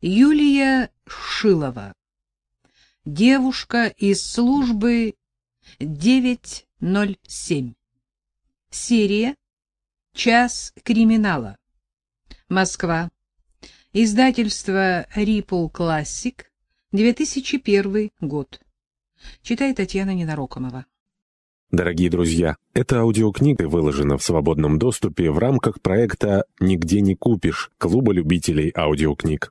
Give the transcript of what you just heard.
Юлия Шилова. Девушка из службы 907. Серия «Час криминала». Москва. Издательство Ripple Classic. 2001 год. Читает Татьяна Ненарокомова. Дорогие друзья, эта аудиокнига выложена в свободном доступе в рамках проекта «Нигде не купишь» Клуба любителей аудиокниг.